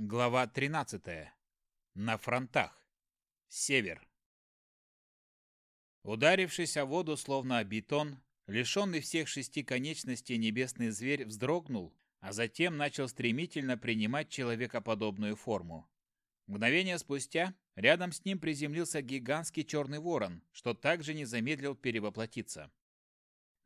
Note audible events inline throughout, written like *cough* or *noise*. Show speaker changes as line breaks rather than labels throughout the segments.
Глава 13. На фронтах. Север. Ударившись о воду, словно о бетон, лишенный всех шести конечностей небесный зверь вздрогнул, а затем начал стремительно принимать человекоподобную форму. Мгновение спустя рядом с ним приземлился гигантский черный ворон, что также не замедлил перевоплотиться.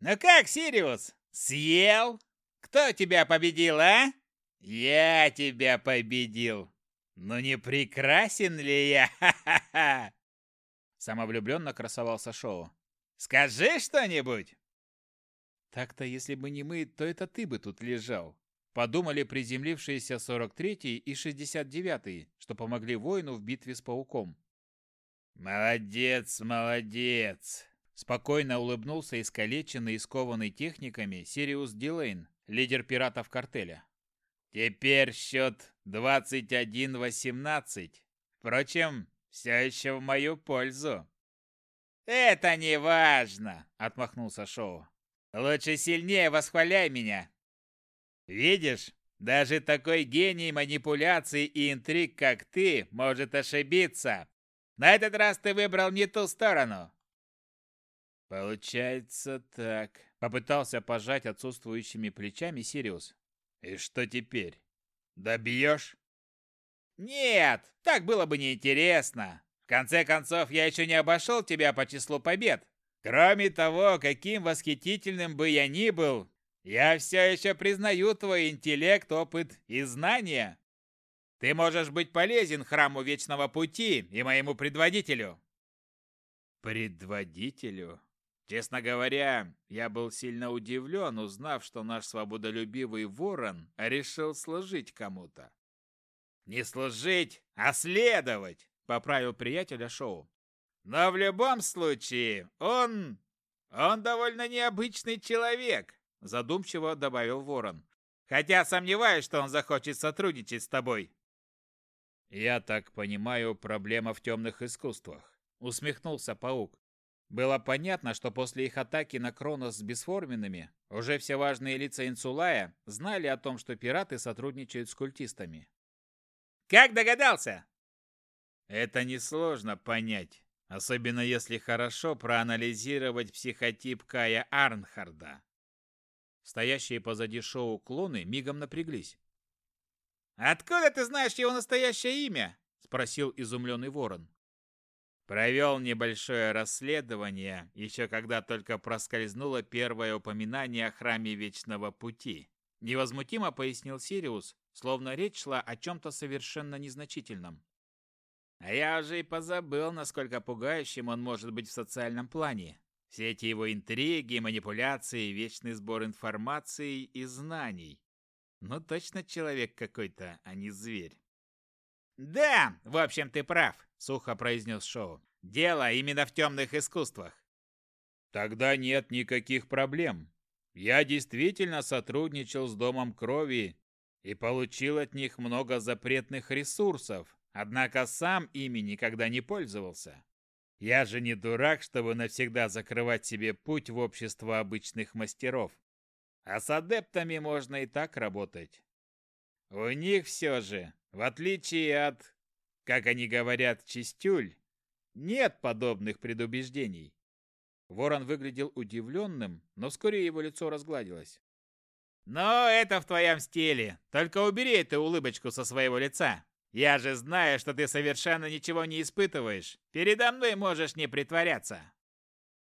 «Ну как, Сириус, съел? Кто тебя победил, а?» «Я тебя победил! Но не прекрасен ли я? Ха-ха-ха!» Самовлюбленно красовался Шоу. «Скажи что-нибудь!» «Так-то, если бы не мы, то это ты бы тут лежал», подумали приземлившиеся 43-й и 69-й, что помогли воину в битве с пауком. «Молодец, молодец!» Спокойно улыбнулся искалеченный и скованный техниками Сириус Дилейн, лидер пиратов картеля. Теперь счет 21-18. Впрочем, все еще в мою пользу. «Это не важно!» — отмахнулся Шоу. «Лучше сильнее восхваляй меня!» «Видишь, даже такой гений манипуляций и интриг, как ты, может ошибиться. На этот раз ты выбрал не ту сторону». «Получается так», — попытался пожать отсутствующими плечами Сириус. И что теперь? Добьешь? Нет, так было бы неинтересно. В конце концов, я еще не обошел тебя по числу побед. Кроме того, каким восхитительным бы я ни был, я все еще признаю твой интеллект, опыт и знания. Ты можешь быть полезен храму Вечного Пути и моему предводителю. Предводителю? Честно говоря, я был сильно удивлен, узнав, что наш свободолюбивый ворон решил служить кому-то. «Не служить, а следовать!» — поправил приятеля Шоу. «Но в любом случае, он... он довольно необычный человек», — задумчиво добавил ворон. «Хотя сомневаюсь, что он захочет сотрудничать с тобой». «Я так понимаю, проблема в темных искусствах», — усмехнулся паук. Было понятно, что после их атаки на Кронос с бесформенными, уже все важные лица Инсулая знали о том, что пираты сотрудничают с культистами. «Как догадался?» Это несложно понять, особенно если хорошо проанализировать психотип Кая Арнхарда. Стоящие позади шоу клоны мигом напряглись. «Откуда ты знаешь его настоящее имя?» – спросил изумленный ворон. Провел небольшое расследование, еще когда только проскользнуло первое упоминание о храме Вечного Пути. Невозмутимо пояснил Сириус, словно речь шла о чем-то совершенно незначительном. А я уже и позабыл, насколько пугающим он может быть в социальном плане. Все эти его интриги, манипуляции, вечный сбор информации и знаний. Ну точно человек какой-то, а не зверь. «Да, в общем, ты прав», — сухо произнес Шоу. «Дело именно в темных искусствах». «Тогда нет никаких проблем. Я действительно сотрудничал с Домом Крови и получил от них много запретных ресурсов, однако сам ими никогда не пользовался. Я же не дурак, чтобы навсегда закрывать себе путь в общество обычных мастеров. А с адептами можно и так работать. У них все же в отличие от, как они говорят, чистюль, нет подобных предубеждений. Ворон выглядел удивленным, но вскоре его лицо разгладилось. «Но это в твоем стиле. Только убери эту улыбочку со своего лица. Я же знаю, что ты совершенно ничего не испытываешь. Передо мной можешь не притворяться».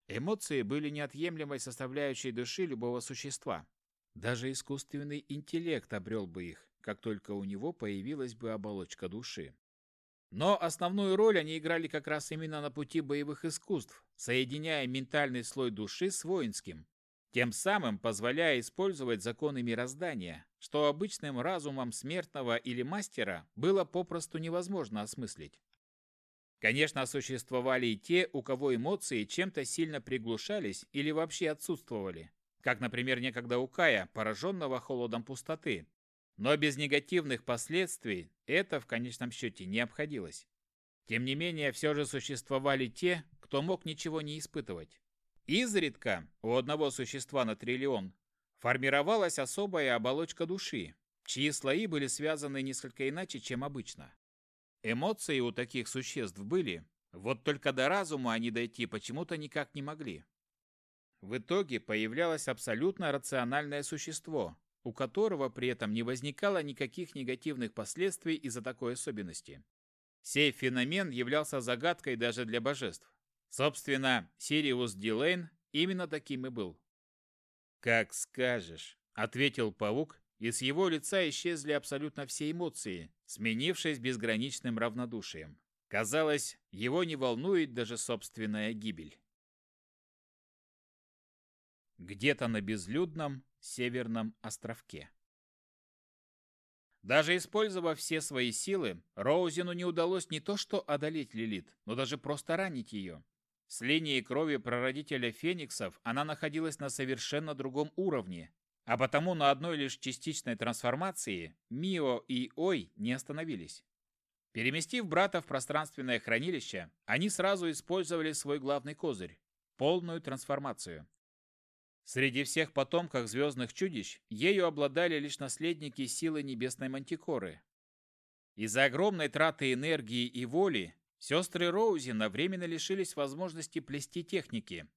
Эмоции были неотъемлемой составляющей души любого существа. Даже искусственный интеллект обрел бы их как только у него появилась бы оболочка души. Но основную роль они играли как раз именно на пути боевых искусств, соединяя ментальный слой души с воинским, тем самым позволяя использовать законы мироздания, что обычным разумом смертного или мастера было попросту невозможно осмыслить. Конечно, существовали и те, у кого эмоции чем-то сильно приглушались или вообще отсутствовали, как, например, некогда у Кая, пораженного холодом пустоты, но без негативных последствий это в конечном счете не обходилось. Тем не менее, все же существовали те, кто мог ничего не испытывать. Изредка у одного существа на триллион формировалась особая оболочка души,
чьи слои были связаны несколько иначе, чем обычно. Эмоции у таких существ были, вот только до разума они дойти почему-то никак не могли. В итоге появлялось абсолютно рациональное существо, у которого при этом не возникало никаких негативных последствий из-за такой особенности. Сей феномен являлся загадкой даже для божеств. Собственно, Сириус Дилейн именно таким и был. «Как скажешь», — ответил паук, и с его лица исчезли абсолютно все эмоции, сменившись безграничным равнодушием. Казалось, его не волнует даже собственная гибель. Где-то на безлюдном северном островке. Даже использовав все свои силы, Роузину не удалось не то что одолеть Лилит, но даже просто ранить ее. С линией крови прародителя фениксов она находилась на совершенно другом уровне, а потому на одной лишь частичной трансформации Мио и Ой не остановились. Переместив брата в пространственное хранилище, они сразу использовали свой главный козырь – полную трансформацию. Среди всех потомков звездных чудищ ею обладали лишь наследники силы небесной мантикоры. Из-за огромной траты энергии и воли сестры Роузи временно лишились возможности плести техники,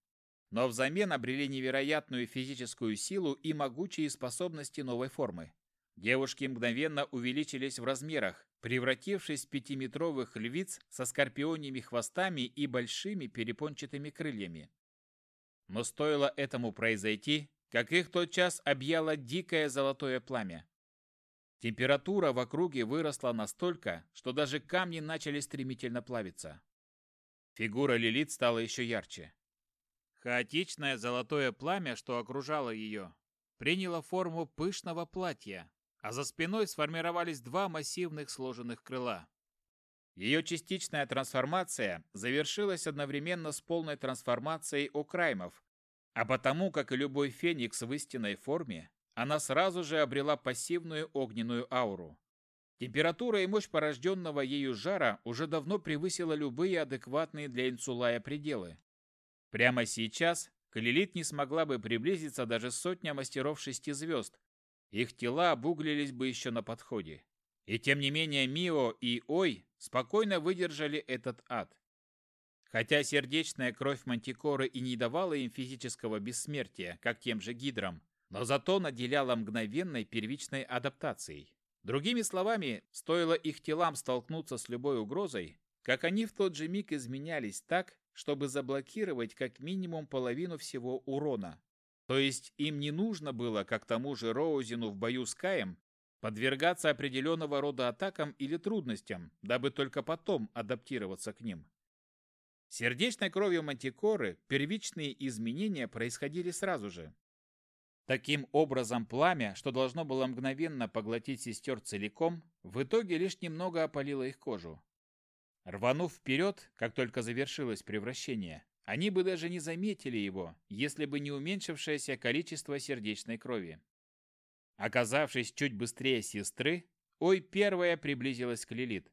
но взамен обрели невероятную физическую силу и могучие способности новой формы. Девушки мгновенно увеличились в размерах, превратившись в пятиметровых львиц со скорпионьими хвостами и большими перепончатыми крыльями. Но стоило этому произойти, как их тотчас объяло дикое золотое пламя. Температура в округе выросла настолько, что даже камни начали стремительно плавиться. Фигура Лилит стала еще ярче. Хаотичное золотое пламя, что окружало ее, приняло форму пышного платья, а за спиной сформировались два массивных сложенных крыла. Ее частичная трансформация завершилась одновременно с полной трансформацией Окраймов, а потому, как и любой феникс в истинной форме, она сразу же обрела пассивную огненную ауру. Температура и мощь порожденного ею жара уже давно превысила любые адекватные для инсулая пределы. Прямо сейчас к Лилит не смогла бы приблизиться даже сотня мастеров шести звезд. Их тела обуглились бы еще на подходе. И тем не менее Мио и Ой спокойно выдержали этот ад. Хотя сердечная кровь Мантикоры и не давала им физического бессмертия, как тем же гидрам, но зато наделяла мгновенной первичной адаптацией. Другими словами, стоило их телам столкнуться с любой угрозой, как они в тот же миг изменялись так, чтобы заблокировать как минимум половину всего урона. То есть им не нужно было, как тому же Роузину в бою с Каем, подвергаться определенного рода атакам или трудностям, дабы только потом адаптироваться к ним. Сердечной кровью мантикоры первичные изменения происходили сразу же. Таким образом, пламя, что должно было мгновенно поглотить сестер целиком, в итоге лишь немного опалило их кожу. Рванув вперед, как только завершилось превращение, они бы даже не заметили его, если бы не уменьшившееся количество сердечной крови. Оказавшись чуть быстрее сестры, Ой первая приблизилась к Лилит.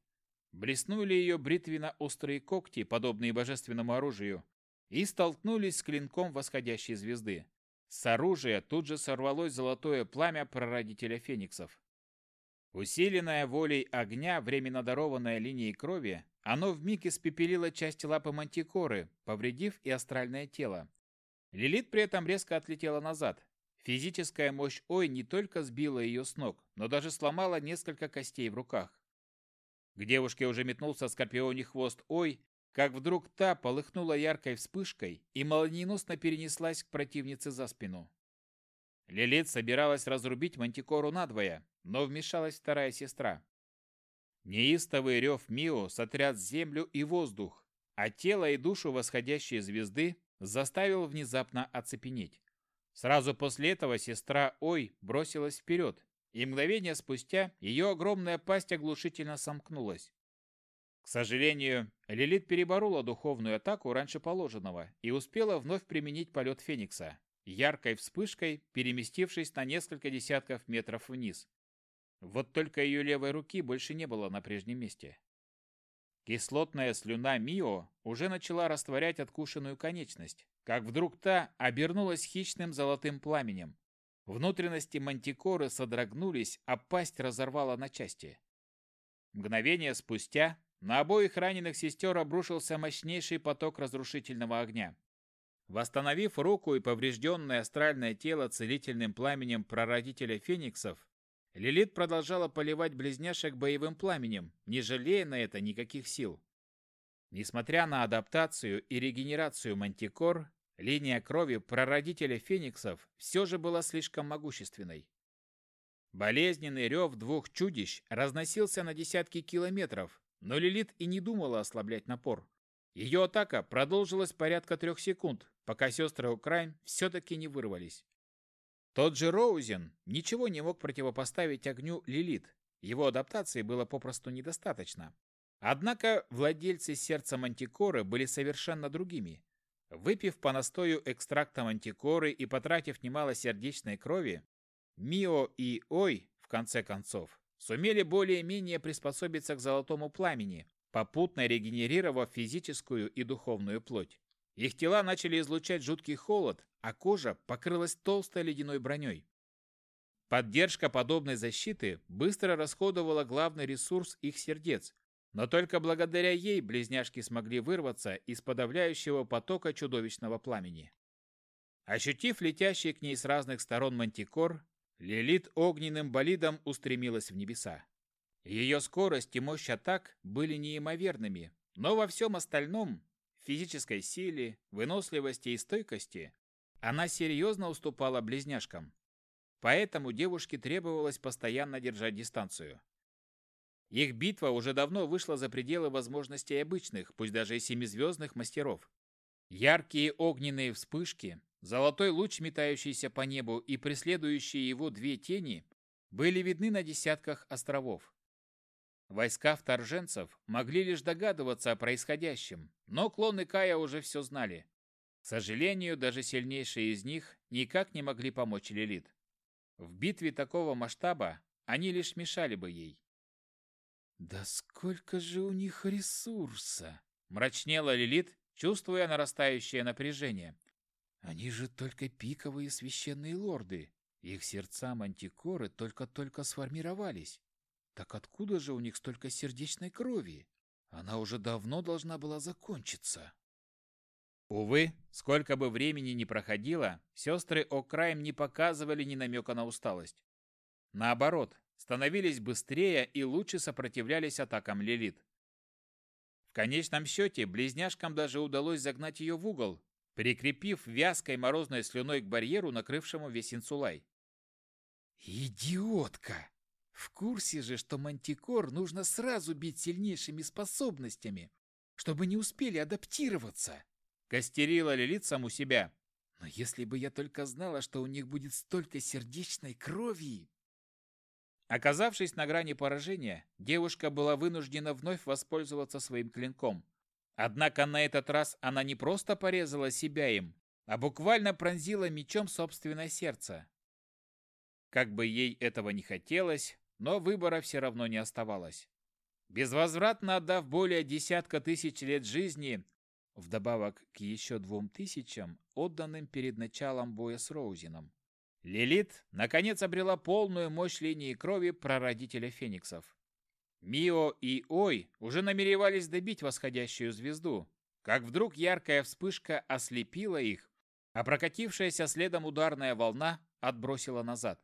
Блеснули ее бритвенно-острые когти, подобные божественному оружию, и столкнулись с клинком восходящей звезды. С оружия тут же сорвалось золотое пламя прародителя фениксов. Усиленная волей огня, временно дарованная линией крови, оно вмиг испепелило часть лапы мантикоры, повредив и астральное тело. Лилит при этом резко отлетела назад. Физическая мощь Ой не только сбила ее с ног, но даже сломала несколько костей в руках. К девушке уже метнулся скорпионий хвост Ой, как вдруг та полыхнула яркой вспышкой и молниеносно перенеслась к противнице за спину. Лилит собиралась разрубить мантикору надвое, но вмешалась вторая сестра. Неистовый рев Мио сотряс землю и воздух, а тело и душу восходящей звезды заставил внезапно оцепенеть. Сразу после этого сестра Ой бросилась вперед, и мгновение спустя ее огромная пасть оглушительно сомкнулась. К сожалению, Лилит переборола духовную атаку раньше положенного и успела вновь применить полет Феникса, яркой вспышкой переместившись на несколько десятков метров вниз, вот только ее левой руки больше не было на прежнем месте. Кислотная слюна Мио уже начала растворять откушенную конечность, как вдруг та обернулась хищным золотым пламенем. Внутренности мантикоры содрогнулись, а пасть разорвала на части. Мгновение спустя на обоих раненых сестер обрушился мощнейший поток разрушительного огня. Восстановив руку и поврежденное астральное тело целительным пламенем прародителя фениксов, Лилит продолжала поливать близняшек боевым пламенем, не жалея на это никаких сил. Несмотря на адаптацию и регенерацию мантикор, линия крови прародителя фениксов все же была слишком могущественной. Болезненный рев двух чудищ разносился на десятки километров, но Лилит и не думала ослаблять напор. Ее атака продолжилась порядка трех секунд, пока сестры Украин все-таки не вырвались. Тот же Роузен ничего не мог противопоставить огню Лилит. Его адаптации было попросту недостаточно. Однако владельцы сердца мантикоры были совершенно другими. Выпив по настою экстракта мантикоры и потратив немало сердечной крови, Мио и Ой, в конце концов, сумели более-менее приспособиться к золотому пламени, попутно регенерировав физическую и духовную плоть. Их тела начали излучать жуткий холод, а кожа покрылась толстой ледяной броней. Поддержка подобной защиты быстро расходовала главный ресурс их сердец, но только благодаря ей близняшки смогли вырваться из подавляющего потока чудовищного пламени. Ощутив летящий к ней с разных сторон мантикор, Лилит огненным болидом устремилась в небеса. Ее скорость и мощь атак были неимоверными, но во всем остальном физической силе, выносливости и стойкости она серьезно уступала близняшкам. Поэтому девушке требовалось постоянно держать дистанцию. Их битва уже давно вышла за пределы возможностей обычных, пусть даже и семизвездных мастеров. Яркие огненные вспышки, золотой луч, метающийся по небу, и преследующие его две тени были видны на десятках островов. Войска вторженцев могли лишь догадываться о происходящем, но клоны Кая уже все знали. К сожалению, даже сильнейшие из них никак не могли помочь Лилит. В битве такого масштаба они лишь мешали бы ей. «Да сколько же у них ресурса!» – мрачнела Лилит, чувствуя нарастающее напряжение. «Они же только пиковые священные лорды. Их сердца мантикоры только-только сформировались. Так откуда же у них столько сердечной крови? Она уже давно должна была закончиться». Увы, сколько бы времени ни проходило, сестры О'Крайм не показывали ни намека на усталость. Наоборот, становились быстрее и лучше сопротивлялись атакам Лилит. В конечном счете, близняшкам даже удалось загнать ее в угол, прикрепив вязкой морозной слюной к барьеру, накрывшему весь инсулай. «Идиотка! В курсе же, что мантикор нужно сразу бить сильнейшими способностями, чтобы не успели адаптироваться!» Костерила Лилит саму себя. Но если бы я только знала, что у них будет столько сердечной крови... Оказавшись на грани поражения, девушка была вынуждена вновь воспользоваться своим клинком. Однако на этот раз она не просто порезала себя им, а буквально пронзила мечом собственное сердце. Как бы ей этого не хотелось, но выбора все равно не оставалось. Безвозвратно отдав более десятка тысяч лет жизни, вдобавок к еще двум тысячам, отданным перед началом боя с Роузином. Лилит, наконец, обрела полную мощь линии крови прародителя фениксов. Мио и Ой уже намеревались добить восходящую звезду, как вдруг яркая вспышка ослепила их, а прокатившаяся следом ударная волна отбросила назад.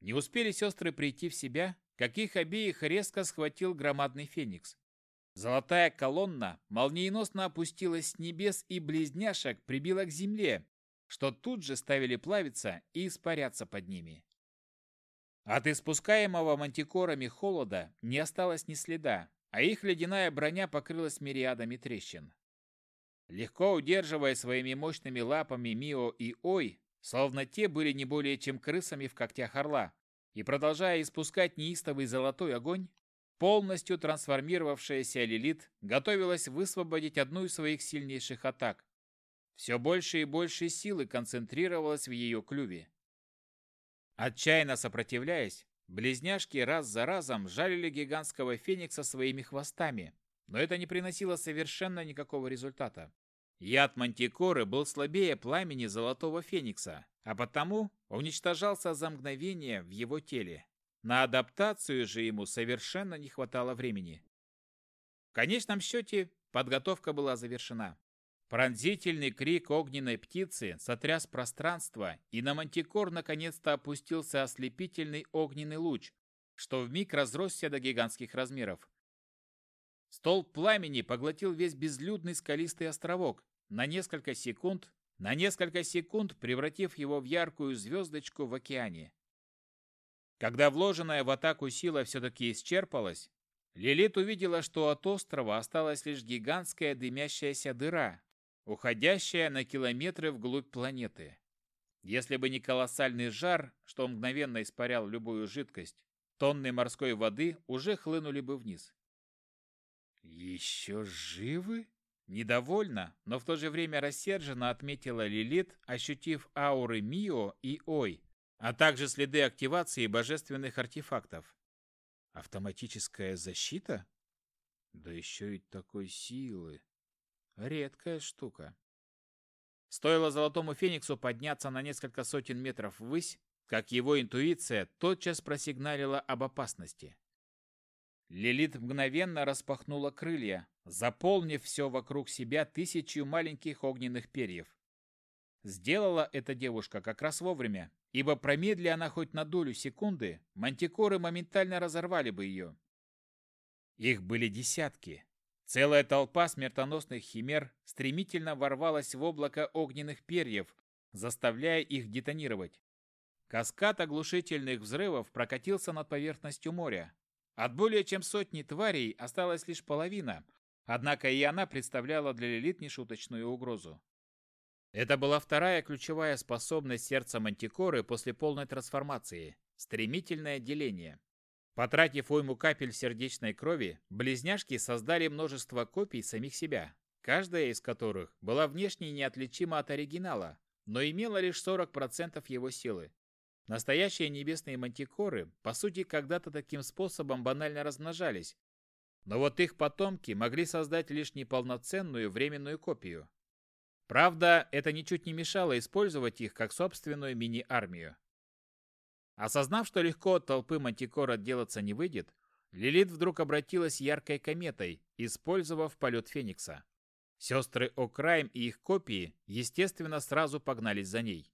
Не успели сестры прийти в себя, как их обеих резко схватил громадный феникс. Золотая колонна молниеносно опустилась с небес и близняшек прибила к земле, что тут же ставили плавиться и испаряться под ними. От испускаемого мантикорами холода не осталось ни следа, а их ледяная броня покрылась мириадами трещин. Легко удерживая своими мощными лапами Мио и Ой, словно те были не более чем крысами в когтях орла, и продолжая испускать неистовый золотой огонь, Полностью трансформировавшаяся Лилит готовилась высвободить одну из своих сильнейших атак. Все больше и больше силы концентрировалось в ее клюве. Отчаянно сопротивляясь, близняшки раз за разом жалили гигантского феникса своими хвостами, но это не приносило совершенно никакого результата. Яд мантикоры был слабее пламени золотого феникса, а потому уничтожался за мгновение в его теле. На адаптацию же ему совершенно не хватало времени. В конечном счете подготовка была завершена. Пронзительный крик огненной птицы сотряс пространство, и на мантикор наконец-то опустился ослепительный огненный луч, что вмиг разросся до гигантских размеров. Столб пламени поглотил весь безлюдный скалистый островок, на несколько секунд, на несколько секунд превратив его в яркую звездочку в океане. Когда вложенная в атаку сила все-таки исчерпалась, Лилит увидела, что от острова осталась лишь гигантская дымящаяся дыра, уходящая на километры вглубь планеты. Если бы не колоссальный жар, что мгновенно испарял любую жидкость, тонны морской воды уже хлынули бы вниз. «Еще живы?» Недовольно, но в то же время рассерженно отметила Лилит, ощутив ауры Мио и Ой, а также следы активации божественных артефактов. Автоматическая защита? Да еще и такой силы. Редкая штука. Стоило Золотому Фениксу подняться на несколько сотен метров ввысь, как его интуиция тотчас просигналила об опасности. Лилит мгновенно распахнула крылья, заполнив все вокруг себя тысячью маленьких огненных перьев. Сделала эта девушка как раз вовремя, ибо промедли она хоть на долю секунды, мантикоры моментально разорвали бы ее. Их были десятки, Целая толпа смертоносных химер стремительно ворвалась в облако огненных перьев, заставляя их детонировать. Каскад оглушительных взрывов прокатился над поверхностью моря. От более чем сотни тварей осталась лишь половина, однако и она представляла для Лилит нешуточную угрозу. Это была вторая ключевая способность сердца Мантикоры после полной трансформации – стремительное деление. Потратив уйму капель сердечной крови, близняшки создали множество копий самих себя, каждая из которых была внешне неотличима от оригинала, но имела лишь 40% его силы. Настоящие небесные мантикоры, по сути, когда-то таким способом банально размножались, но вот их потомки могли создать лишь неполноценную временную копию. Правда, это ничуть не мешало использовать их как собственную мини-армию. Осознав, что легко от толпы мантикор отделаться не выйдет, Лилит вдруг обратилась яркой кометой, использовав полет Феникса. Сестры О'Крайм и их копии, естественно, сразу погнались за ней.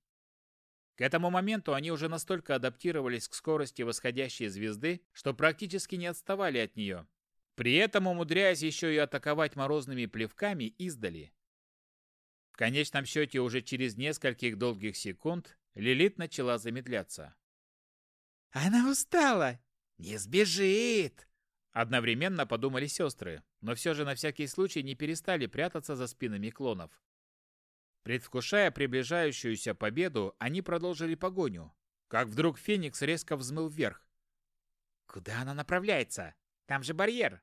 К этому моменту они уже настолько адаптировались к скорости восходящей звезды, что практически не отставали от нее, при этом умудряясь еще и атаковать морозными плевками издали. В конечном счете уже через нескольких долгих секунд Лилит начала замедляться.
«Она устала! Не сбежит!»
Одновременно подумали сестры, но все же на всякий случай не перестали прятаться за спинами клонов. Предвкушая приближающуюся победу, они продолжили погоню, как вдруг Феникс резко взмыл вверх.
«Куда она направляется? Там же барьер!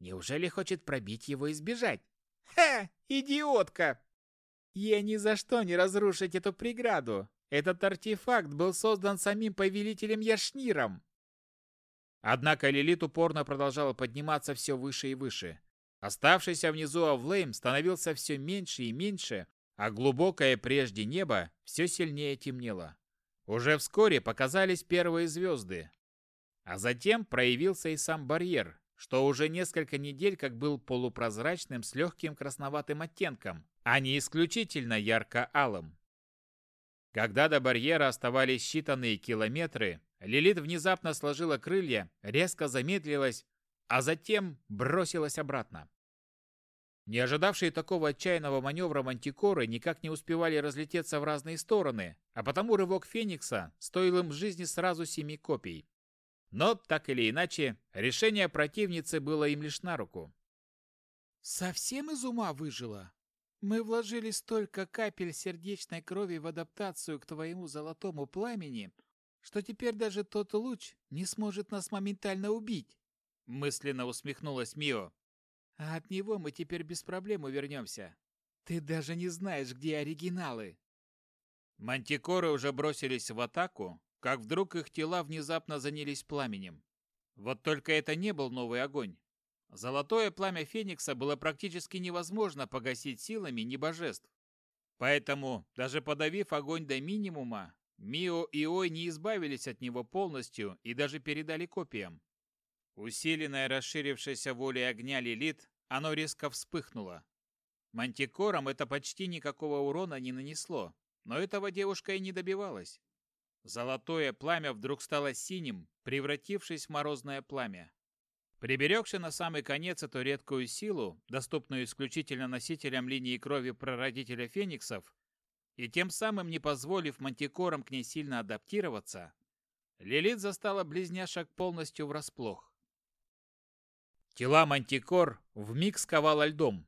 Неужели хочет пробить его и сбежать? Ха! Идиотка! Ей ни за что не разрушить эту преграду! Этот артефакт был создан самим повелителем Яшниром.
Однако Лилит упорно продолжала подниматься все выше и выше. Оставшийся внизу Авлейм становился все меньше и меньше, а глубокое прежде небо все сильнее темнело. Уже вскоре показались первые звезды. А затем проявился и сам барьер, что уже несколько недель как был полупрозрачным с легким красноватым оттенком, а не исключительно ярко-алым. Когда до барьера оставались считанные километры, Лилит внезапно сложила крылья, резко замедлилась, а затем бросилась обратно. Не ожидавшие такого отчаянного маневра мантикоры никак не успевали разлететься в разные стороны, а потому рывок Феникса стоил им жизни сразу семи копий. Но, так или иначе, решение противницы было им лишь на руку.
«Совсем из ума выжила?» Мы вложили столько капель сердечной крови в адаптацию к твоему золотому пламени, что теперь даже тот луч не сможет нас моментально убить.
Мысленно усмехнулась Мио.
А от него мы теперь без проблем увернемся. Ты даже не знаешь, где оригиналы.
Мантикоры уже бросились в атаку, как вдруг их тела внезапно занялись пламенем. Вот только это не был новый огонь. Золотое пламя Феникса было практически невозможно погасить силами небожеств. Поэтому, даже подавив огонь до минимума, Мио и Ой не избавились от него полностью и даже передали копиям. Усиленное расширившейся волей огня Лилит, оно резко вспыхнуло. Мантикорам это почти никакого урона не нанесло, но этого девушка и не добивалась. Золотое пламя вдруг стало синим, превратившись в морозное пламя. Приберегши на самый конец эту редкую силу, доступную исключительно носителям линии крови прародителя фениксов, и тем самым не позволив мантикорам к ней сильно адаптироваться, Лилит застала близняшек полностью врасплох. Тела мантикор вмиг сковало льдом,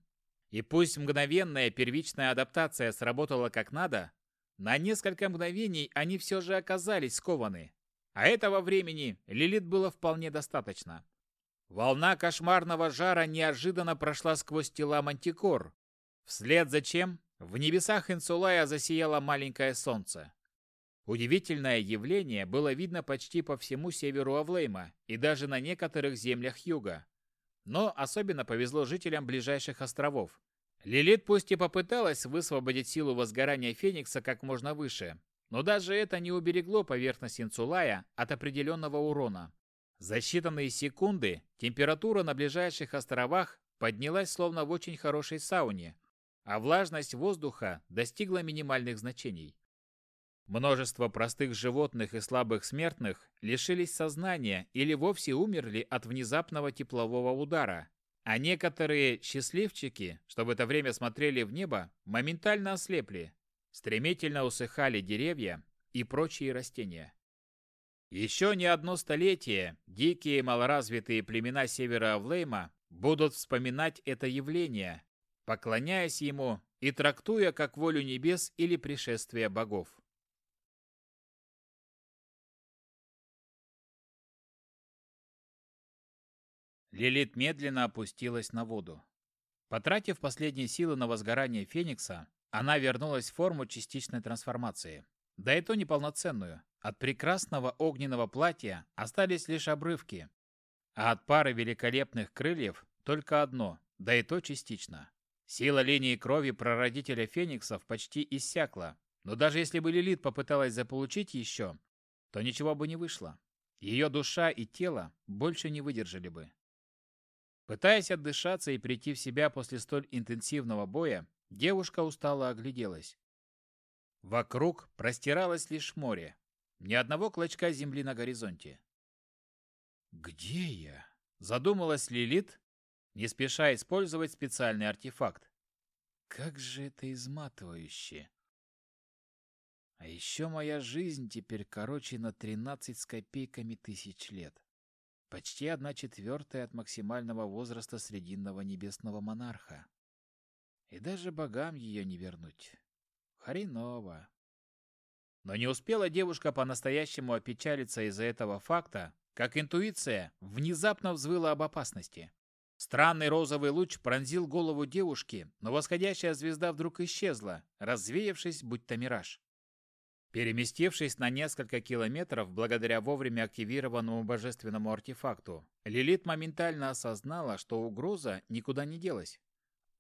и пусть мгновенная первичная адаптация сработала как надо, на несколько мгновений они все же оказались скованы, а этого времени Лилит было вполне достаточно. Волна кошмарного жара неожиданно прошла сквозь тела мантикор, вслед за чем в небесах Инсулая засияло маленькое солнце. Удивительное явление было видно почти по всему северу Авлейма и даже на некоторых землях юга. Но особенно повезло жителям ближайших островов. Лилит пусть и попыталась высвободить силу возгорания Феникса как можно выше, но даже это не уберегло поверхность Инсулая от определенного урона. За считанные секунды температура на ближайших островах поднялась словно в очень хорошей сауне, а влажность воздуха достигла минимальных значений. Множество простых животных и слабых смертных лишились сознания или вовсе умерли от внезапного теплового удара, а некоторые счастливчики, что в это время смотрели в небо, моментально ослепли, стремительно усыхали деревья и прочие растения. Еще не одно столетие дикие малоразвитые племена севера Авлейма будут вспоминать это явление, поклоняясь ему и трактуя как волю небес или пришествие богов. Лилит медленно опустилась на воду. Потратив последние силы на возгорание Феникса, она вернулась в форму частичной трансформации. Да и то неполноценную. От прекрасного огненного платья остались лишь обрывки, а от пары великолепных крыльев только одно, да и то частично. Сила линии крови прародителя фениксов почти иссякла, но даже если бы Лилит попыталась заполучить еще, то ничего бы не вышло. Ее душа и тело больше не выдержали бы. Пытаясь отдышаться и прийти в себя после столь интенсивного боя, девушка устало огляделась. Вокруг простиралось лишь море. Ни одного клочка земли на горизонте. «Где я?» – задумалась Лилит, не спеша использовать специальный артефакт. «Как же это изматывающе!» А еще моя жизнь теперь короче на 13 с копейками тысяч лет. Почти одна четвертая от максимального возраста срединного небесного монарха. И даже богам ее не вернуть. Хреново. Но не успела девушка по-настоящему опечалиться из-за этого факта, как интуиция внезапно взвыла об опасности. Странный розовый луч пронзил голову девушки, но восходящая звезда вдруг исчезла, развеявшись, будто мираж. Переместившись на несколько километров благодаря вовремя активированному божественному артефакту, Лилит моментально осознала, что угроза никуда не делась.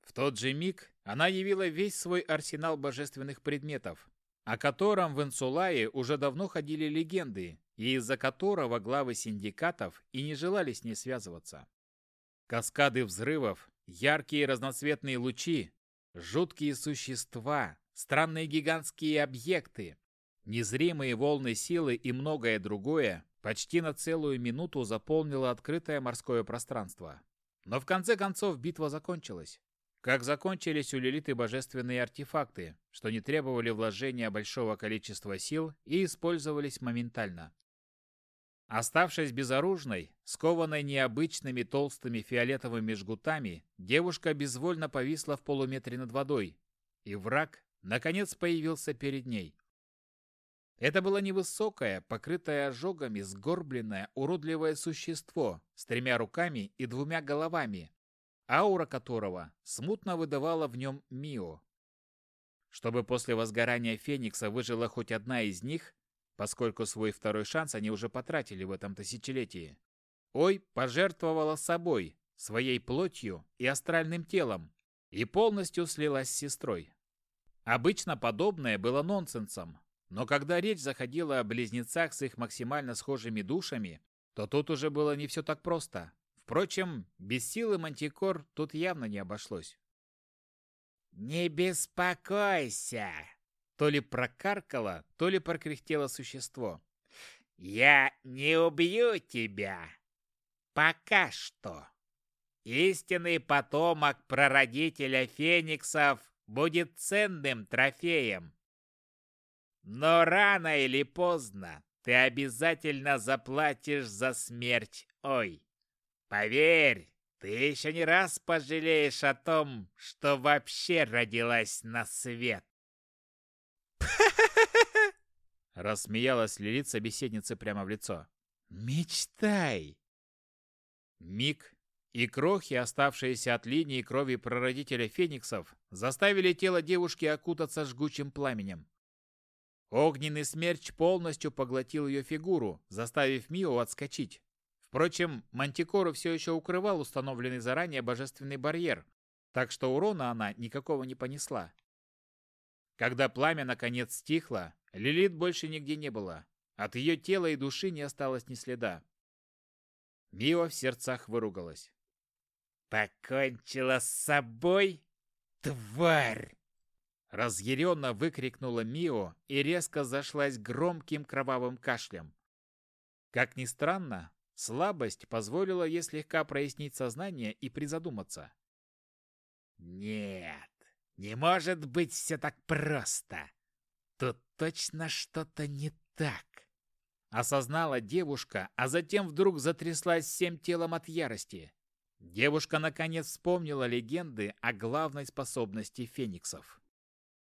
В тот же миг она явила весь свой арсенал божественных предметов, о котором в Инсулае уже давно ходили легенды, и из-за которого главы синдикатов и не желали с ней связываться. Каскады взрывов, яркие разноцветные лучи, жуткие существа, странные гигантские объекты, незримые волны силы и многое другое почти на целую минуту заполнило открытое морское пространство. Но в конце концов битва закончилась. Как закончились у Лилиты божественные артефакты, что не требовали вложения большого количества сил и использовались моментально. Оставшись безоружной, скованной необычными толстыми фиолетовыми жгутами, девушка безвольно повисла в полуметре над водой, и враг, наконец, появился перед ней. Это было невысокое, покрытое ожогами, сгорбленное, уродливое существо с тремя руками и двумя головами, аура которого смутно выдавала в нем Мио. Чтобы после возгорания Феникса выжила хоть одна из них, поскольку свой второй шанс они уже потратили в этом тысячелетии, Ой пожертвовала собой, своей плотью и астральным телом, и полностью слилась с сестрой. Обычно подобное было нонсенсом, но когда речь заходила о близнецах с их максимально схожими душами, то тут уже было не все так просто. Впрочем, без силы Мантикор тут явно не обошлось.
«Не беспокойся!»
То ли прокаркало, то ли прокряхтело существо.
«Я не убью тебя! Пока что!» Истинный потомок прародителя фениксов будет ценным трофеем. Но рано или поздно ты обязательно заплатишь за смерть Ой. Поверь, ты еще не раз пожалеешь о том, что вообще родилась на свет. *laughs*
Рассмеялась Лилит собеседнице прямо в лицо.
«Мечтай!»
Миг, и крохи, оставшиеся от линии крови прародителя фениксов, заставили тело девушки окутаться жгучим пламенем. Огненный смерч полностью поглотил ее фигуру, заставив Мио отскочить. Впрочем, Мантикору все еще укрывал установленный заранее божественный барьер, так что урона она никакого не понесла. Когда пламя наконец стихло, Лилит больше нигде не было. От ее тела и души не осталось ни следа. Мио в сердцах выругалась.
«Покончила с собой? Тварь!»
Разъяренно выкрикнула Мио и резко зашлась громким кровавым кашлем. Как ни странно, слабость позволила ей слегка прояснить сознание и призадуматься.
«Нет, не может быть все так просто. Тут точно что-то не так».
Осознала девушка, а затем вдруг затряслась всем телом от ярости. Девушка наконец вспомнила легенды о главной способности фениксов.